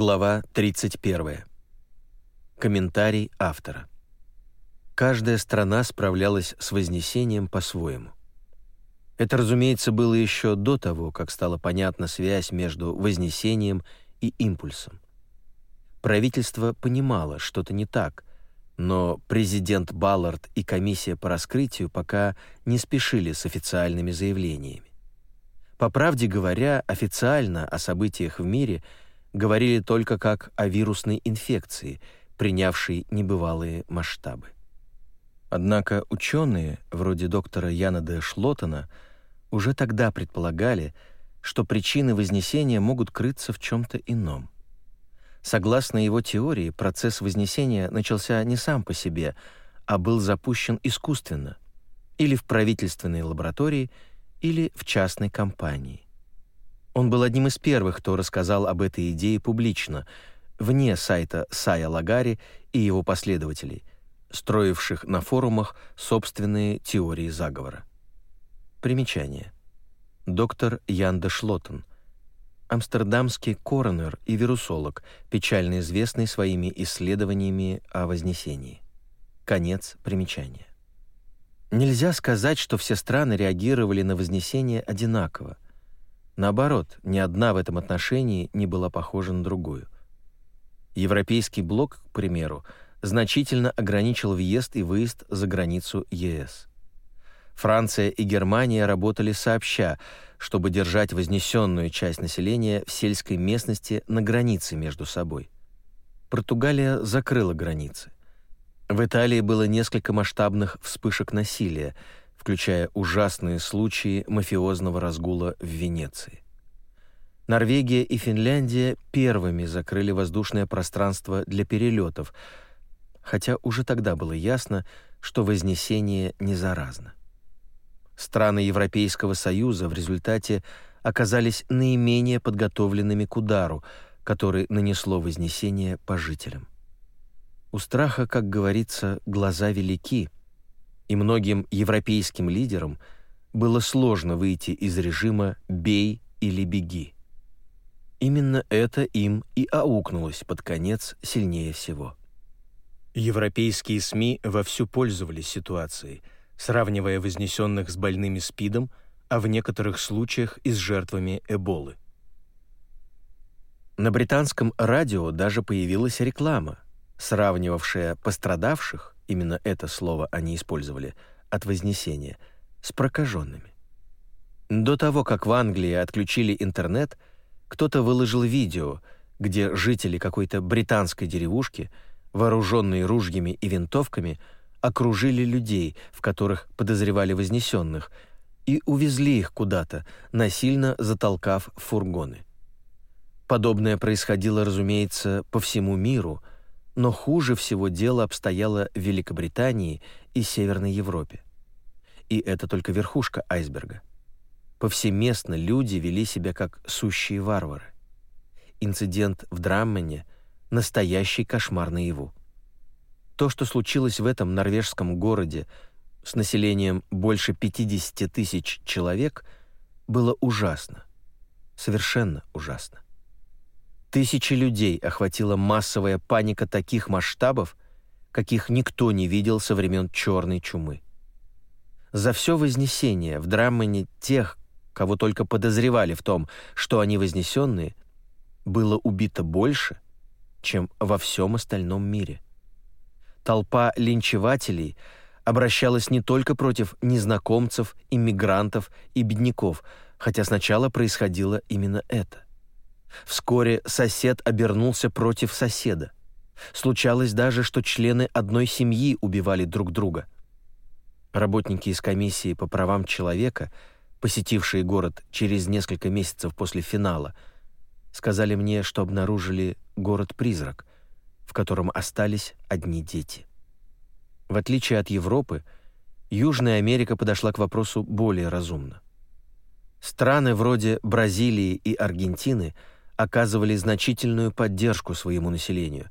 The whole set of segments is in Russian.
Глава 31. Комментарий автора. Каждая страна справлялась с Вознесением по-своему. Это, разумеется, было еще до того, как стала понятна связь между Вознесением и импульсом. Правительство понимало, что-то не так, но президент Баллард и комиссия по раскрытию пока не спешили с официальными заявлениями. По правде говоря, официально о событиях в мире – говорили только как о вирусной инфекции, принявшей небывалые масштабы. Однако ученые, вроде доктора Яна де Шлоттена, уже тогда предполагали, что причины Вознесения могут крыться в чем-то ином. Согласно его теории, процесс Вознесения начался не сам по себе, а был запущен искусственно, или в правительственной лаборатории, или в частной компании. Он был одним из первых, кто рассказал об этой идее публично, вне сайта Сая Лагари и его последователей, строивших на форумах собственные теории заговора. Примечание. Доктор Ян де Шлоттен, амстердамский коронер и вирусолог, печально известный своими исследованиями о Вознесении. Конец примечания. Нельзя сказать, что все страны реагировали на Вознесение одинаково – Наоборот, ни одна в этом отношении не была похожа на другую. Европейский блок, к примеру, значительно ограничил въезд и выезд за границу ЕС. Франция и Германия работали сообща, чтобы держать вознесенную часть населения в сельской местности на границе между собой. Португалия закрыла границы. В Италии было несколько масштабных вспышек насилия, включая ужасные случаи мафиозного разгула в Венеции. Норвегия и Финляндия первыми закрыли воздушное пространство для перелетов, хотя уже тогда было ясно, что Вознесение не заразно. Страны Европейского Союза в результате оказались наименее подготовленными к удару, который нанесло Вознесение по жителям. У страха, как говорится, глаза велики — и многим европейским лидерам было сложно выйти из режима «бей или беги». Именно это им и аукнулось под конец сильнее всего. Европейские СМИ вовсю пользовались ситуацией, сравнивая вознесенных с больными СПИДом, а в некоторых случаях и с жертвами Эболы. На британском радио даже появилась реклама, сравнивавшая пострадавших именно это слово они использовали, от Вознесения, с прокаженными. До того, как в Англии отключили интернет, кто-то выложил видео, где жители какой-то британской деревушки, вооруженные ружьями и винтовками, окружили людей, в которых подозревали вознесенных, и увезли их куда-то, насильно затолкав фургоны. Подобное происходило, разумеется, по всему миру – но хуже всего дело обстояло в Великобритании и Северной Европе. И это только верхушка айсберга. Повсеместно люди вели себя как сущие варвары. Инцидент в Драммене — настоящий кошмар наяву. То, что случилось в этом норвежском городе с населением больше 50 тысяч человек, было ужасно. Совершенно ужасно. Тысячи людей охватила массовая паника таких масштабов, каких никто не видел со времен Черной чумы. За все Вознесение в Драммане тех, кого только подозревали в том, что они вознесенные, было убито больше, чем во всем остальном мире. Толпа линчевателей обращалась не только против незнакомцев, иммигрантов и бедняков, хотя сначала происходило именно это. Вскоре сосед обернулся против соседа. Случалось даже, что члены одной семьи убивали друг друга. Работники из комиссии по правам человека, посетившие город через несколько месяцев после финала, сказали мне, что обнаружили город-призрак, в котором остались одни дети. В отличие от Европы, Южная Америка подошла к вопросу более разумно. Страны вроде Бразилии и Аргентины – оказывали значительную поддержку своему населению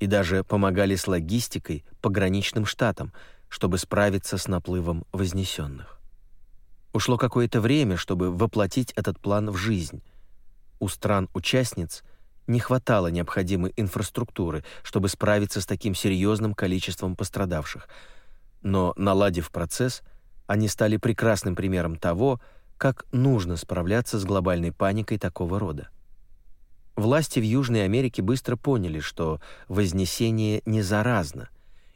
и даже помогали с логистикой пограничным штатам, чтобы справиться с наплывом вознесенных. Ушло какое-то время, чтобы воплотить этот план в жизнь. У стран-участниц не хватало необходимой инфраструктуры, чтобы справиться с таким серьезным количеством пострадавших. Но, наладив процесс, они стали прекрасным примером того, как нужно справляться с глобальной паникой такого рода. Власти в Южной Америке быстро поняли, что вознесение не заразно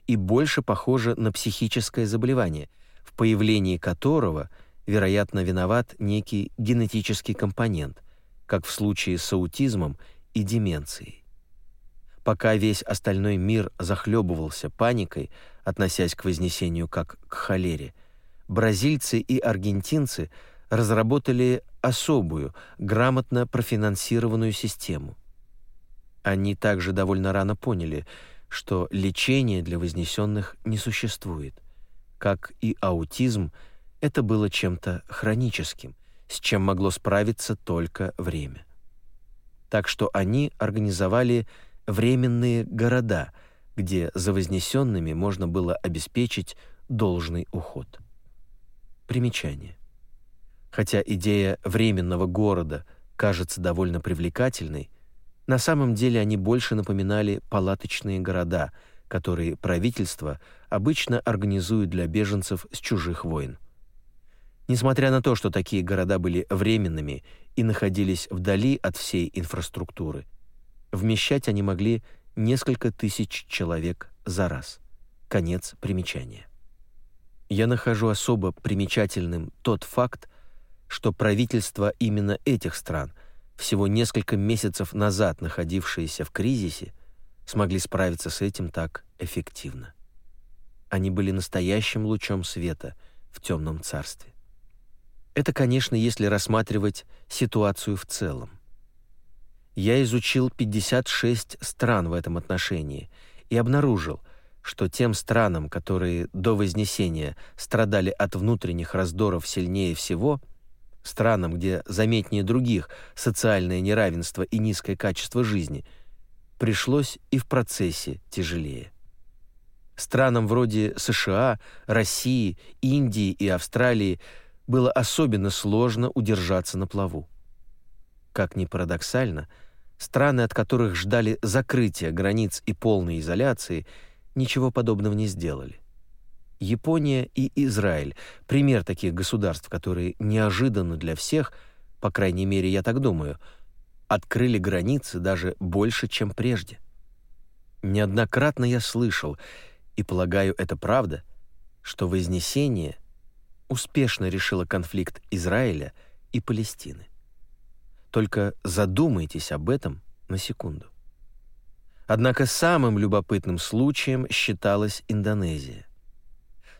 и больше похоже на психическое заболевание, в появлении которого, вероятно, виноват некий генетический компонент, как в случае с аутизмом и деменцией. Пока весь остальной мир захлебывался паникой, относясь к вознесению как к холере, бразильцы и аргентинцы – разработали особую, грамотно профинансированную систему. Они также довольно рано поняли, что лечения для вознесенных не существует. Как и аутизм, это было чем-то хроническим, с чем могло справиться только время. Так что они организовали временные города, где за вознесенными можно было обеспечить должный уход. Примечание. Хотя идея временного города кажется довольно привлекательной, на самом деле они больше напоминали палаточные города, которые правительство обычно организует для беженцев с чужих войн. Несмотря на то, что такие города были временными и находились вдали от всей инфраструктуры, вмещать они могли несколько тысяч человек за раз. Конец примечания. Я нахожу особо примечательным тот факт, что правительства именно этих стран, всего несколько месяцев назад находившиеся в кризисе, смогли справиться с этим так эффективно. Они были настоящим лучом света в темном царстве. Это, конечно, если рассматривать ситуацию в целом. Я изучил 56 стран в этом отношении и обнаружил, что тем странам, которые до Вознесения страдали от внутренних раздоров сильнее всего – странам, где заметнее других социальное неравенство и низкое качество жизни, пришлось и в процессе тяжелее. Странам вроде США, России, Индии и Австралии было особенно сложно удержаться на плаву. Как ни парадоксально, страны, от которых ждали закрытия границ и полной изоляции, ничего подобного не сделали. Япония и Израиль — пример таких государств, которые неожиданно для всех, по крайней мере, я так думаю, открыли границы даже больше, чем прежде. Неоднократно я слышал, и полагаю, это правда, что Вознесение успешно решило конфликт Израиля и Палестины. Только задумайтесь об этом на секунду. Однако самым любопытным случаем считалась Индонезия.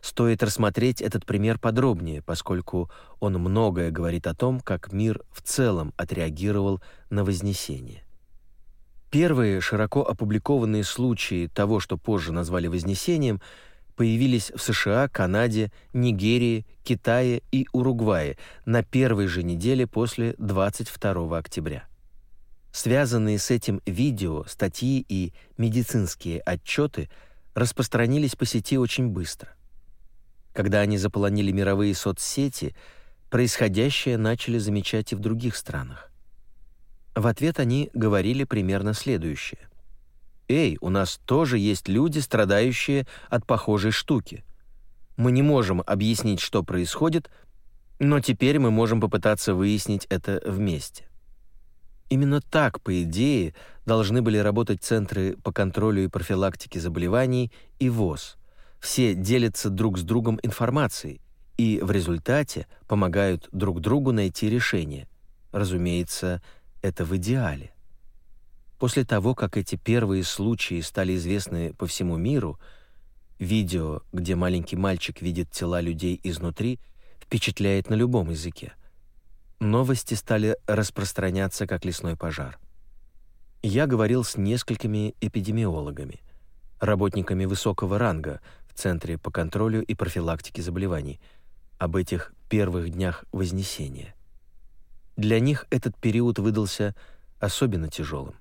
Стоит рассмотреть этот пример подробнее, поскольку он многое говорит о том, как мир в целом отреагировал на Вознесение. Первые широко опубликованные случаи того, что позже назвали Вознесением, появились в США, Канаде, Нигерии, Китае и Уругвае на первой же неделе после 22 октября. Связанные с этим видео, статьи и медицинские отчеты распространились по сети очень быстро – когда они заполонили мировые соцсети, происходящее начали замечать и в других странах. В ответ они говорили примерно следующее. «Эй, у нас тоже есть люди, страдающие от похожей штуки. Мы не можем объяснить, что происходит, но теперь мы можем попытаться выяснить это вместе». Именно так, по идее, должны были работать центры по контролю и профилактике заболеваний и ВОЗ – все делятся друг с другом информацией и в результате помогают друг другу найти решение. Разумеется, это в идеале. После того, как эти первые случаи стали известны по всему миру, видео, где маленький мальчик видит тела людей изнутри, впечатляет на любом языке. Новости стали распространяться как лесной пожар. Я говорил с несколькими эпидемиологами, работниками высокого ранга, Центре по контролю и профилактике заболеваний об этих первых днях Вознесения. Для них этот период выдался особенно тяжелым.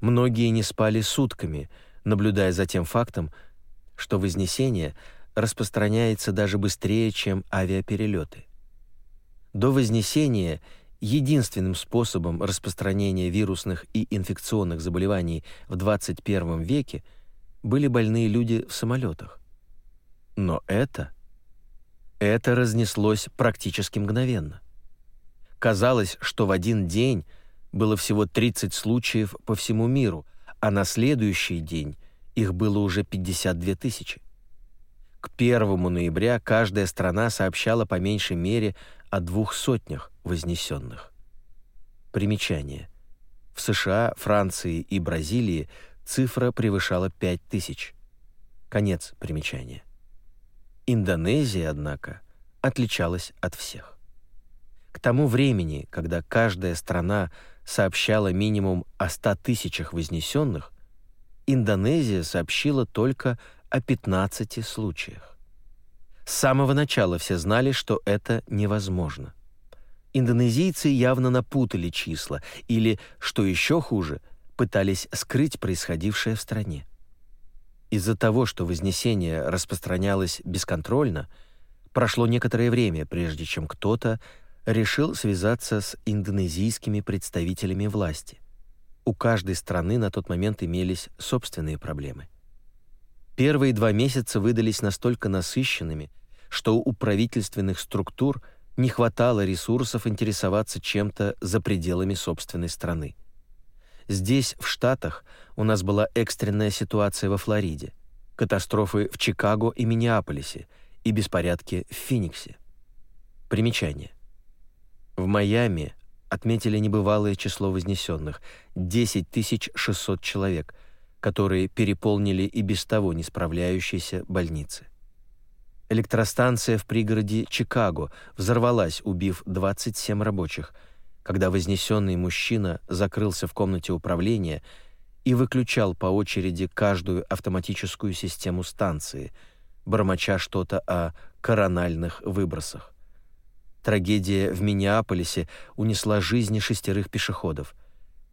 Многие не спали сутками, наблюдая за тем фактом, что Вознесение распространяется даже быстрее, чем авиаперелеты. До Вознесения единственным способом распространения вирусных и инфекционных заболеваний в 21 веке были больные люди в самолетах. Но это... Это разнеслось практически мгновенно. Казалось, что в один день было всего 30 случаев по всему миру, а на следующий день их было уже 52 тысячи. К 1 ноября каждая страна сообщала по меньшей мере о двух сотнях вознесенных. Примечание. В США, Франции и Бразилии цифра превышала 5 тысяч. Конец примечания. Индонезия, однако, отличалась от всех. К тому времени, когда каждая страна сообщала минимум о 100 тысячах вознесенных, Индонезия сообщила только о 15 случаях. С самого начала все знали, что это невозможно. Индонезийцы явно напутали числа или, что еще хуже, пытались скрыть происходившее в стране. Из-за того, что Вознесение распространялось бесконтрольно, прошло некоторое время, прежде чем кто-то решил связаться с индонезийскими представителями власти. У каждой страны на тот момент имелись собственные проблемы. Первые два месяца выдались настолько насыщенными, что у правительственных структур не хватало ресурсов интересоваться чем-то за пределами собственной страны. Здесь, в Штатах, у нас была экстренная ситуация во Флориде, катастрофы в Чикаго и Миннеаполисе и беспорядки в Финиксе. Примечание. В Майами отметили небывалое число вознесенных — 10 600 человек, которые переполнили и без того не справляющиеся больницы. Электростанция в пригороде Чикаго взорвалась, убив 27 рабочих, когда вознесенный мужчина закрылся в комнате управления и выключал по очереди каждую автоматическую систему станции, бормоча что-то о корональных выбросах. Трагедия в Миннеаполисе унесла жизни шестерых пешеходов.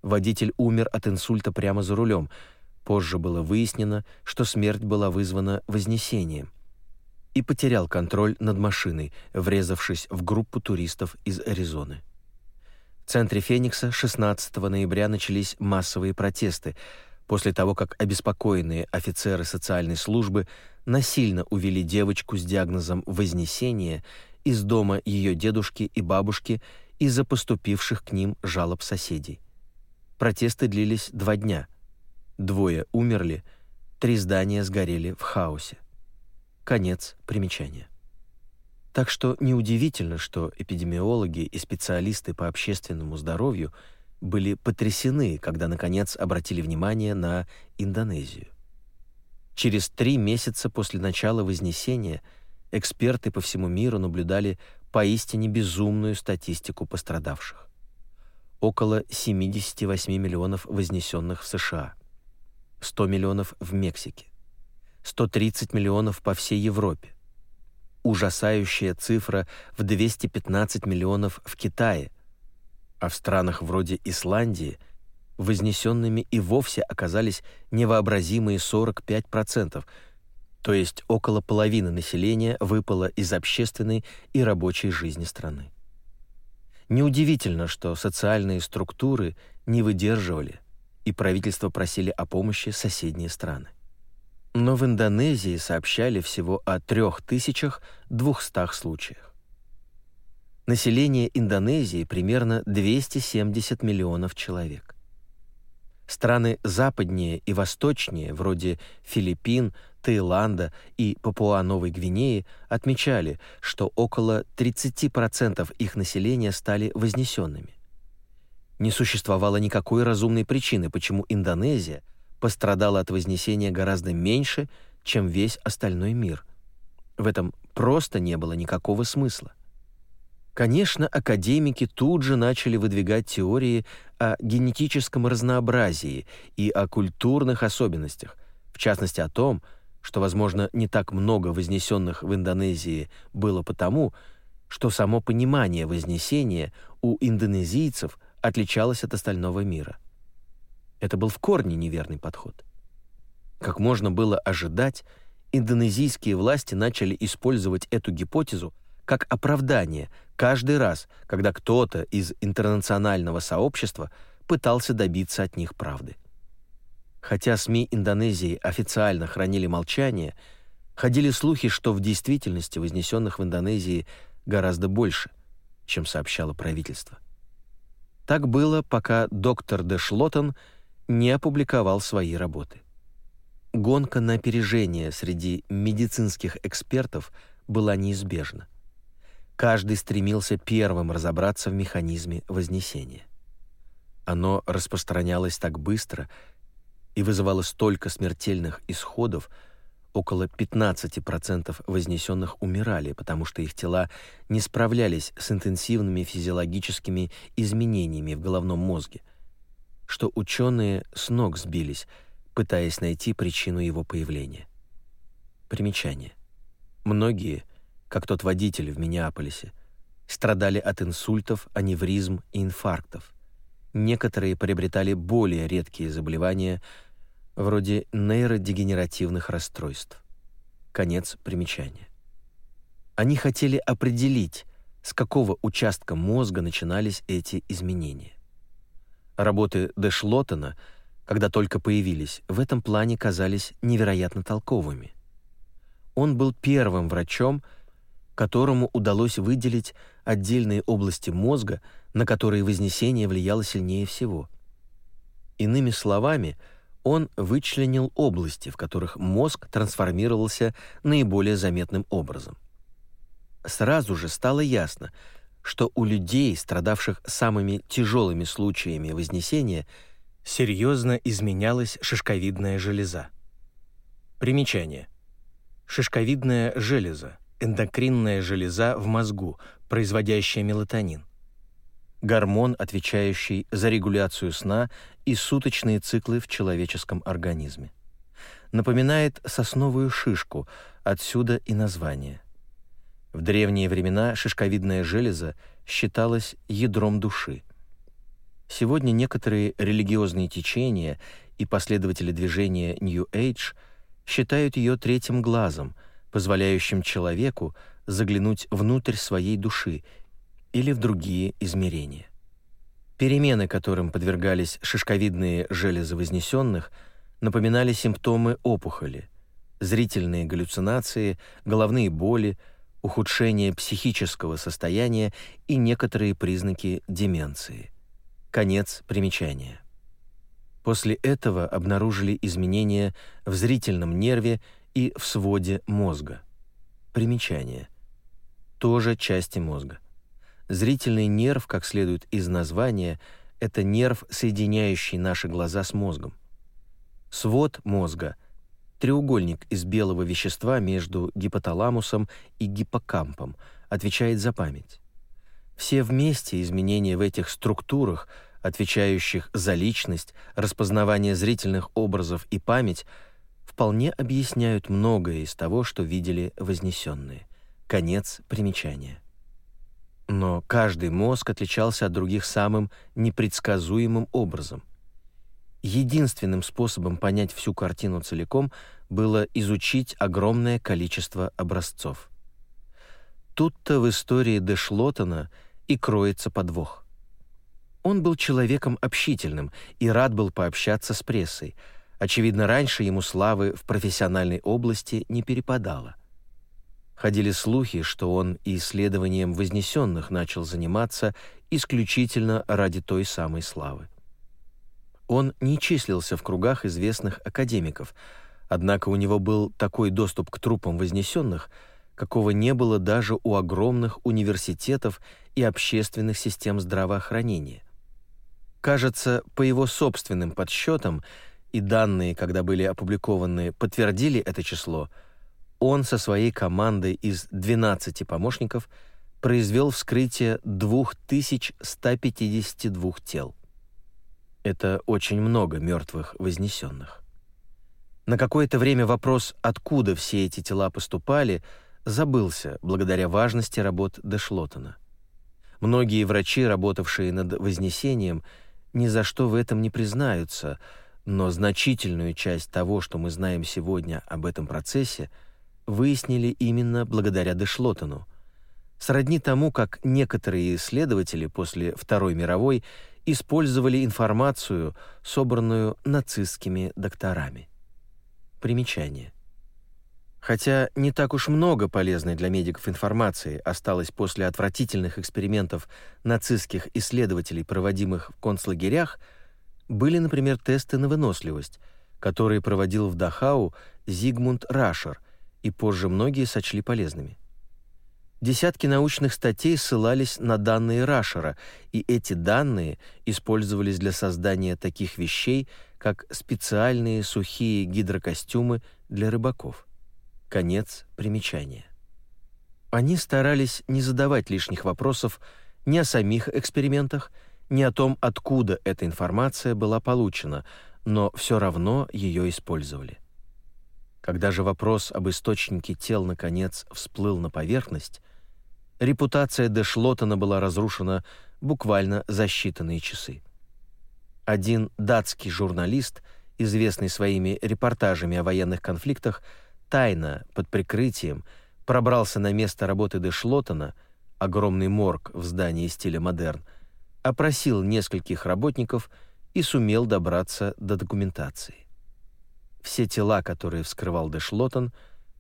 Водитель умер от инсульта прямо за рулем — Позже было выяснено, что смерть была вызвана вознесением. И потерял контроль над машиной, врезавшись в группу туристов из Аризоны. Центре Феникса 16 ноября начались массовые протесты после того, как обеспокоенные офицеры социальной службы насильно увели девочку с диагнозом вознесения из дома ее дедушки и бабушки из-за поступивших к ним жалоб соседей. Протесты длились два дня – Двое умерли, три здания сгорели в хаосе. Конец примечания. Так что неудивительно, что эпидемиологи и специалисты по общественному здоровью были потрясены, когда наконец обратили внимание на Индонезию. Через три месяца после начала Вознесения эксперты по всему миру наблюдали поистине безумную статистику пострадавших. Около 78 миллионов вознесенных в США – 100 миллионов в Мексике, 130 миллионов по всей Европе, ужасающая цифра в 215 миллионов в Китае, а в странах вроде Исландии вознесенными и вовсе оказались невообразимые 45%, то есть около половины населения выпало из общественной и рабочей жизни страны. Неудивительно, что социальные структуры не выдерживали – и правительство просили о помощи соседние страны. Но в Индонезии сообщали всего о 3200 случаях. Население Индонезии примерно 270 миллионов человек. Страны западнее и восточнее, вроде Филиппин, Таиланда и Папуа-Новой Гвинеи, отмечали, что около 30% их населения стали вознесенными не существовало никакой разумной причины, почему Индонезия пострадала от Вознесения гораздо меньше, чем весь остальной мир. В этом просто не было никакого смысла. Конечно, академики тут же начали выдвигать теории о генетическом разнообразии и о культурных особенностях, в частности о том, что, возможно, не так много вознесенных в Индонезии было потому, что само понимание вознесения у индонезийцев – отличалась от остального мира. Это был в корне неверный подход. Как можно было ожидать, индонезийские власти начали использовать эту гипотезу как оправдание каждый раз, когда кто-то из интернационального сообщества пытался добиться от них правды. Хотя СМИ Индонезии официально хранили молчание, ходили слухи, что в действительности вознесенных в Индонезии гораздо больше, чем сообщало правительство. Так было, пока доктор Дешлотон не опубликовал свои работы. Гонка на опережение среди медицинских экспертов была неизбежна. Каждый стремился первым разобраться в механизме вознесения. Оно распространялось так быстро и вызывало столько смертельных исходов, около 15% вознесенных умирали, потому что их тела не справлялись с интенсивными физиологическими изменениями в головном мозге, что ученые с ног сбились, пытаясь найти причину его появления. Примечание. Многие, как тот водитель в Миннеаполисе, страдали от инсультов, аневризм и инфарктов. Некоторые приобретали более редкие заболевания, вроде нейродегенеративных расстройств. Конец примечания. Они хотели определить, с какого участка мозга начинались эти изменения. Работы Дешлоттена, когда только появились, в этом плане казались невероятно толковыми. Он был первым врачом, которому удалось выделить отдельные области мозга, на которые вознесение влияло сильнее всего. Иными словами, он вычленил области, в которых мозг трансформировался наиболее заметным образом. Сразу же стало ясно, что у людей, страдавших самыми тяжелыми случаями вознесения, серьезно изменялась шишковидная железа. Примечание. Шишковидная железа – эндокринная железа в мозгу, производящая мелатонин. Гормон, отвечающий за регуляцию сна и суточные циклы в человеческом организме. Напоминает сосновую шишку, отсюда и название. В древние времена шишковидная железа считалась ядром души. Сегодня некоторые религиозные течения и последователи движения New Age – считают ее третьим глазом, позволяющим человеку заглянуть внутрь своей души или в другие измерения. Перемены, которым подвергались шишковидные железы вознесенных, напоминали симптомы опухоли, зрительные галлюцинации, головные боли, ухудшение психического состояния и некоторые признаки деменции. Конец примечания. После этого обнаружили изменения в зрительном нерве и в своде мозга. Примечание. Тоже части мозга. Зрительный нерв, как следует из названия, это нерв, соединяющий наши глаза с мозгом. Свод мозга – треугольник из белого вещества между гипоталамусом и гиппокампом, отвечает за память. Все вместе изменения в этих структурах – отвечающих за личность, распознавание зрительных образов и память, вполне объясняют многое из того, что видели вознесенные. Конец примечания. Но каждый мозг отличался от других самым непредсказуемым образом. Единственным способом понять всю картину целиком было изучить огромное количество образцов. Тут-то в истории Дешлотона и кроется подвох. Он был человеком общительным и рад был пообщаться с прессой. Очевидно, раньше ему славы в профессиональной области не перепадало. Ходили слухи, что он и исследованием вознесенных начал заниматься исключительно ради той самой славы. Он не числился в кругах известных академиков, однако у него был такой доступ к трупам вознесенных, какого не было даже у огромных университетов и общественных систем здравоохранения. Кажется, по его собственным подсчетам, и данные, когда были опубликованы, подтвердили это число, он со своей командой из 12 помощников произвел вскрытие 2152 тел. Это очень много мертвых вознесенных. На какое-то время вопрос, откуда все эти тела поступали, забылся благодаря важности работ Дешлотона. Многие врачи, работавшие над вознесением, ни за что в этом не признаются, но значительную часть того, что мы знаем сегодня об этом процессе, выяснили именно благодаря Дешлотену. сродни тому, как некоторые исследователи после Второй мировой использовали информацию, собранную нацистскими докторами. Примечание. Хотя не так уж много полезной для медиков информации осталось после отвратительных экспериментов нацистских исследователей, проводимых в концлагерях, были, например, тесты на выносливость, которые проводил в Дахау Зигмунд Рашер, и позже многие сочли полезными. Десятки научных статей ссылались на данные Рашера, и эти данные использовались для создания таких вещей, как специальные сухие гидрокостюмы для рыбаков. Конец примечания. Они старались не задавать лишних вопросов ни о самих экспериментах, ни о том, откуда эта информация была получена, но все равно ее использовали. Когда же вопрос об источнике тел наконец всплыл на поверхность, репутация Дешлотена была разрушена буквально за считанные часы. Один датский журналист, известный своими репортажами о военных конфликтах, тайно, под прикрытием, пробрался на место работы Дешлотена, огромный морг в здании стиля модерн, опросил нескольких работников и сумел добраться до документации. Все тела, которые вскрывал Дешлотен,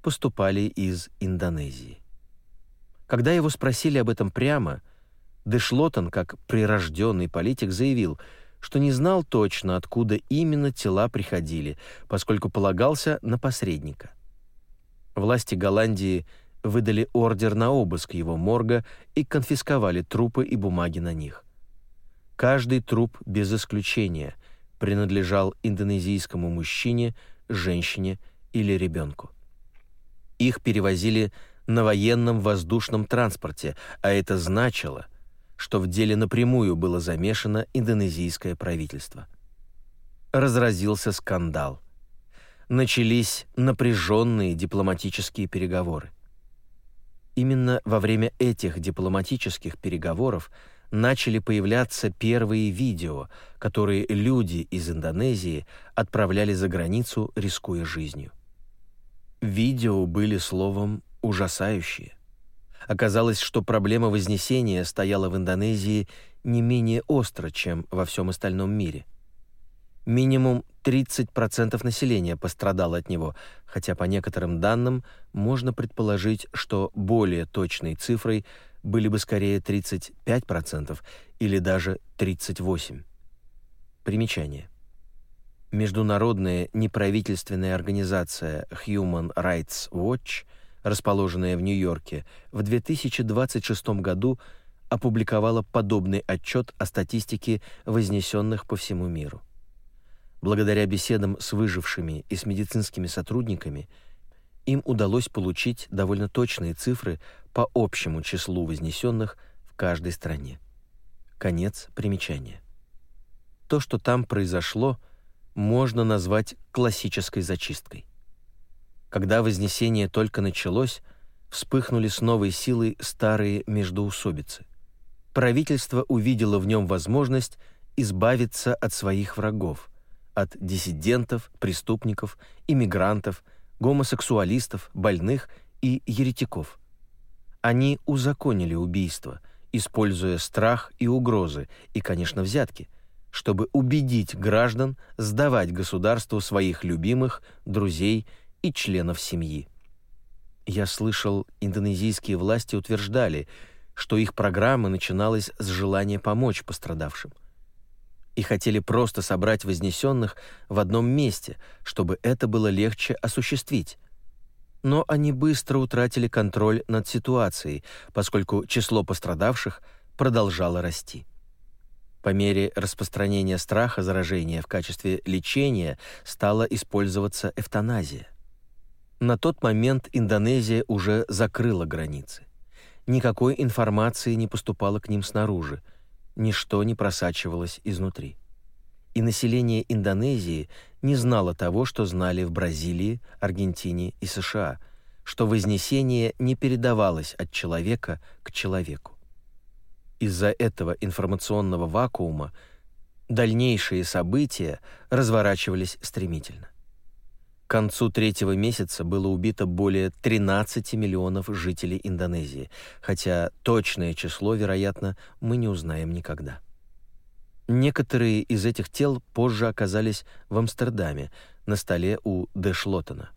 поступали из Индонезии. Когда его спросили об этом прямо, Дешлотон, как прирожденный политик, заявил, что не знал точно, откуда именно тела приходили, поскольку полагался на посредника. Власти Голландии выдали ордер на обыск его морга и конфисковали трупы и бумаги на них. Каждый труп без исключения принадлежал индонезийскому мужчине, женщине или ребенку. Их перевозили на военном воздушном транспорте, а это значило, что в деле напрямую было замешано индонезийское правительство. Разразился скандал. Начались напряженные дипломатические переговоры. Именно во время этих дипломатических переговоров начали появляться первые видео, которые люди из Индонезии отправляли за границу, рискуя жизнью. Видео были словом ужасающие. Оказалось, что проблема Вознесения стояла в Индонезии не менее остро, чем во всем остальном мире. Минимум 30% населения пострадало от него, хотя по некоторым данным можно предположить, что более точной цифрой были бы скорее 35% или даже 38%. Примечание. Международная неправительственная организация Human Rights Watch – расположенная в Нью-Йорке, в 2026 году опубликовала подобный отчет о статистике вознесенных по всему миру. Благодаря беседам с выжившими и с медицинскими сотрудниками им удалось получить довольно точные цифры по общему числу вознесенных в каждой стране. Конец примечания. То, что там произошло, можно назвать классической зачисткой. Когда Вознесение только началось, вспыхнули с новой силой старые междоусобицы. Правительство увидело в нем возможность избавиться от своих врагов, от диссидентов, преступников, иммигрантов, гомосексуалистов, больных и еретиков. Они узаконили убийство, используя страх и угрозы, и, конечно, взятки, чтобы убедить граждан сдавать государству своих любимых, друзей и членов семьи. Я слышал, индонезийские власти утверждали, что их программа начиналась с желания помочь пострадавшим. И хотели просто собрать вознесенных в одном месте, чтобы это было легче осуществить. Но они быстро утратили контроль над ситуацией, поскольку число пострадавших продолжало расти. По мере распространения страха заражения в качестве лечения стала использоваться эвтаназия. На тот момент Индонезия уже закрыла границы. Никакой информации не поступало к ним снаружи, ничто не просачивалось изнутри. И население Индонезии не знало того, что знали в Бразилии, Аргентине и США, что вознесение не передавалось от человека к человеку. Из-за этого информационного вакуума дальнейшие события разворачивались стремительно. Концу третьего месяца было убито более 13 миллионов жителей Индонезии, хотя точное число, вероятно, мы не узнаем никогда. Некоторые из этих тел позже оказались в Амстердаме, на столе у Дешлоттена.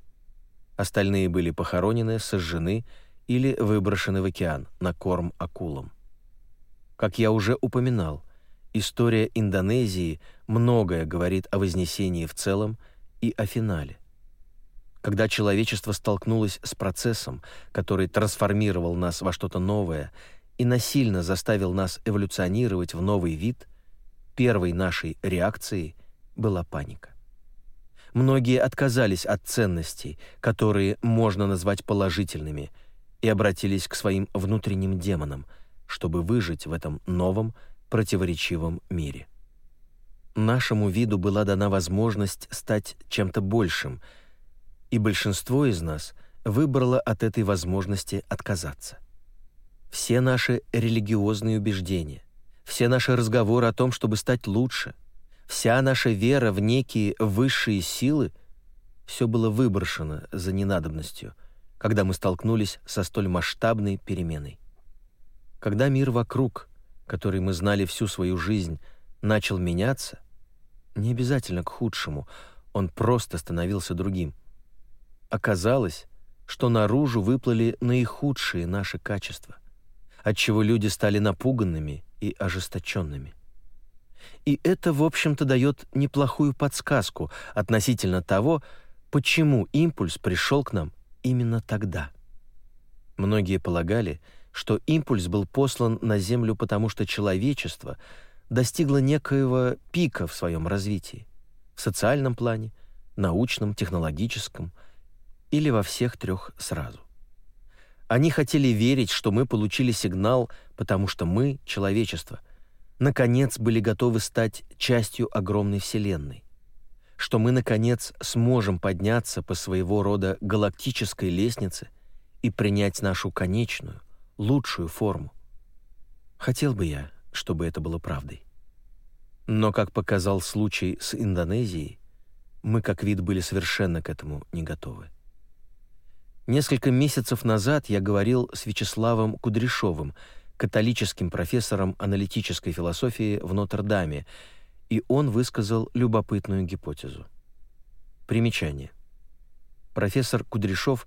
Остальные были похоронены, сожжены или выброшены в океан на корм акулам. Как я уже упоминал, история Индонезии многое говорит о Вознесении в целом и о финале. Когда человечество столкнулось с процессом, который трансформировал нас во что-то новое и насильно заставил нас эволюционировать в новый вид, первой нашей реакцией была паника. Многие отказались от ценностей, которые можно назвать положительными, и обратились к своим внутренним демонам, чтобы выжить в этом новом, противоречивом мире. Нашему виду была дана возможность стать чем-то большим, и большинство из нас выбрало от этой возможности отказаться. Все наши религиозные убеждения, все наши разговоры о том, чтобы стать лучше, вся наша вера в некие высшие силы — все было выброшено за ненадобностью, когда мы столкнулись со столь масштабной переменой. Когда мир вокруг, который мы знали всю свою жизнь, начал меняться, не обязательно к худшему, он просто становился другим. Оказалось, что наружу выплыли наихудшие наши качества, отчего люди стали напуганными и ожесточенными. И это, в общем-то, дает неплохую подсказку относительно того, почему импульс пришел к нам именно тогда. Многие полагали, что импульс был послан на Землю потому, что человечество достигло некоего пика в своем развитии в социальном плане, научном, технологическом или во всех трех сразу. Они хотели верить, что мы получили сигнал, потому что мы, человечество, наконец были готовы стать частью огромной Вселенной, что мы, наконец, сможем подняться по своего рода галактической лестнице и принять нашу конечную, лучшую форму. Хотел бы я, чтобы это было правдой. Но, как показал случай с Индонезией, мы как вид были совершенно к этому не готовы. Несколько месяцев назад я говорил с Вячеславом Кудряшовым, католическим профессором аналитической философии в Нотр-Даме, и он высказал любопытную гипотезу. Примечание. Профессор Кудряшов,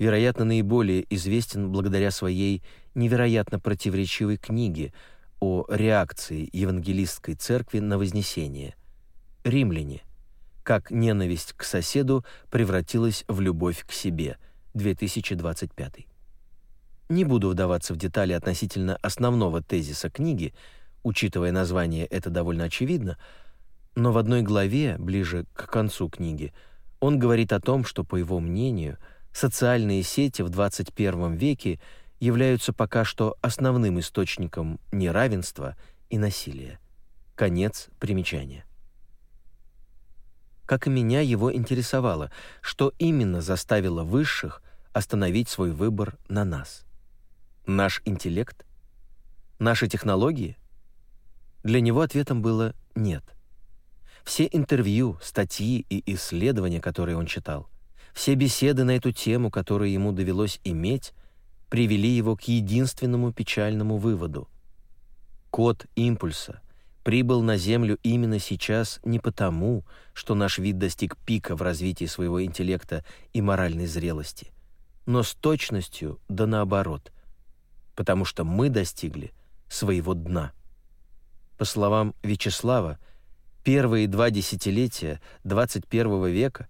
вероятно, наиболее известен благодаря своей невероятно противоречивой книге о реакции евангелистской церкви на Вознесение «Римляне. Как ненависть к соседу превратилась в любовь к себе» 2025. Не буду вдаваться в детали относительно основного тезиса книги, учитывая название, это довольно очевидно, но в одной главе, ближе к концу книги, он говорит о том, что, по его мнению, социальные сети в 21 веке являются пока что основным источником неравенства и насилия. Конец примечания. Как и меня, его интересовало, что именно заставило высших остановить свой выбор на нас. Наш интеллект? Наши технологии? Для него ответом было «нет». Все интервью, статьи и исследования, которые он читал, все беседы на эту тему, которые ему довелось иметь, привели его к единственному печальному выводу. Код импульса прибыл на Землю именно сейчас не потому, что наш вид достиг пика в развитии своего интеллекта и моральной зрелости, но с точностью да наоборот – потому что мы достигли своего дна. По словам Вячеслава, первые два десятилетия 21 века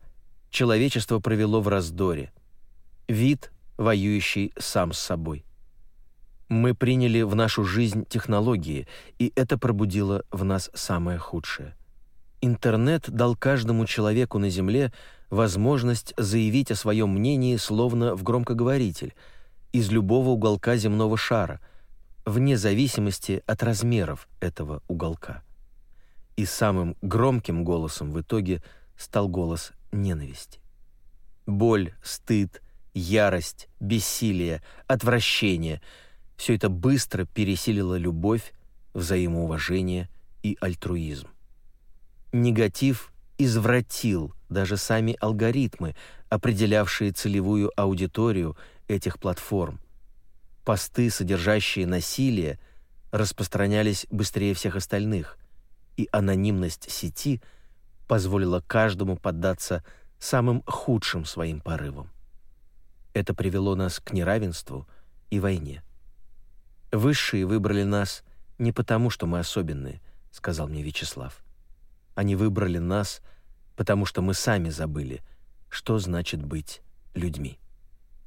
человечество провело в раздоре. Вид, воюющий сам с собой. Мы приняли в нашу жизнь технологии, и это пробудило в нас самое худшее. Интернет дал каждому человеку на Земле возможность заявить о своем мнении словно в громкоговоритель – из любого уголка земного шара, вне зависимости от размеров этого уголка. И самым громким голосом в итоге стал голос ненависти. Боль, стыд, ярость, бессилие, отвращение — все это быстро пересилило любовь, взаимоуважение и альтруизм. Негатив извратил даже сами алгоритмы, определявшие целевую аудиторию этих платформ. Посты, содержащие насилие, распространялись быстрее всех остальных, и анонимность сети позволила каждому поддаться самым худшим своим порывам. Это привело нас к неравенству и войне. Высшие выбрали нас не потому, что мы особенные, сказал мне Вячеслав. Они выбрали нас, потому что мы сами забыли, что значит быть людьми.